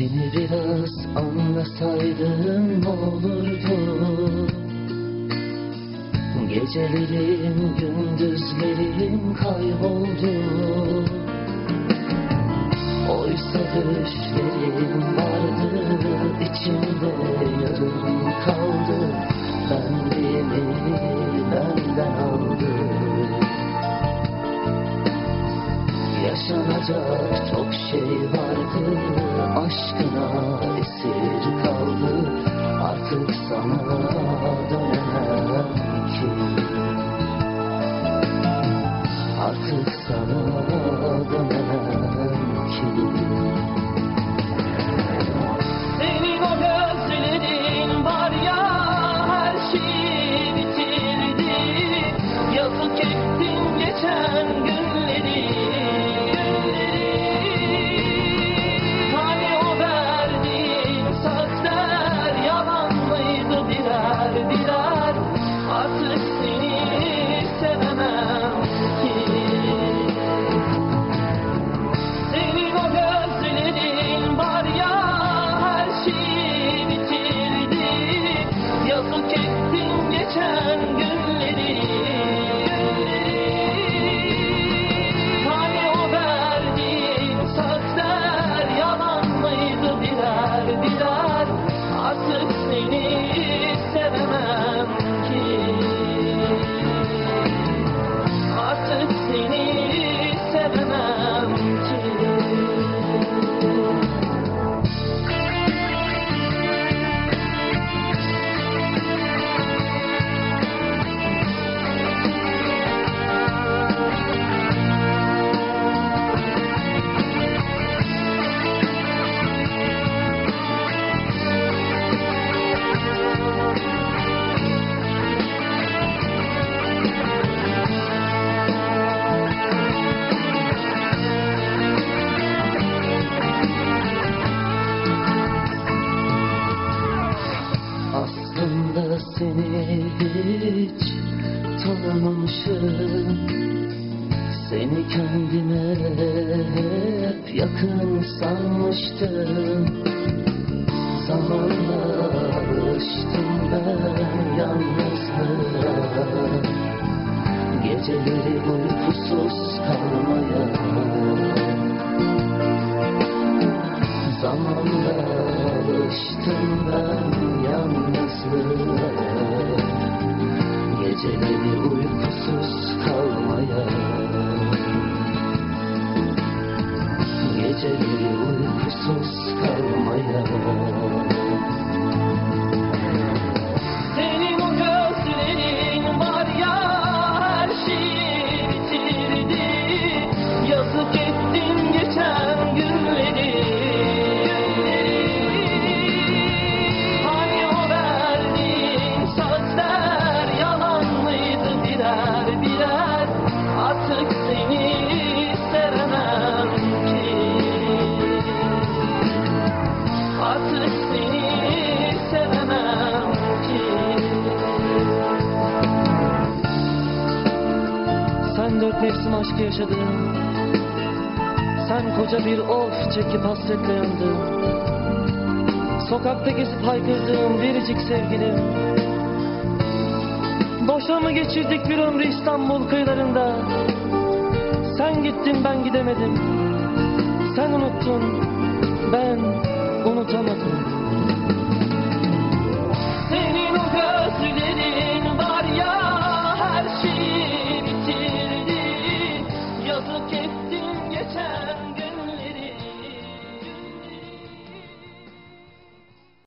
Beni biraz anlasaydın ne olurdu? Gecelerim gündüzlerim kayboldu. Oysa düşlerim vardı içimde yarım kaldı. Ben benim turn seni hiç tanımamışım. Seni kendime hep yakın sanmıştım. Zamanla alıştım ben yalnızlığa. Geceleri uykusuz kalmaya. Zamanla alıştım ben yalnızlığa Geceleri uykusuz mıydı birer Artık seni sevemem ki. Seni sevemem Sen dört mevsim aşkı yaşadın. Sen koca bir of çekip hasretle yandın Sokakta gezip haykırdığım biricik sevgilim Boşa mı geçirdik bir ömrü İstanbul kıyılarında. Sen gittin ben gidemedim. Sen unuttun ben unutamadım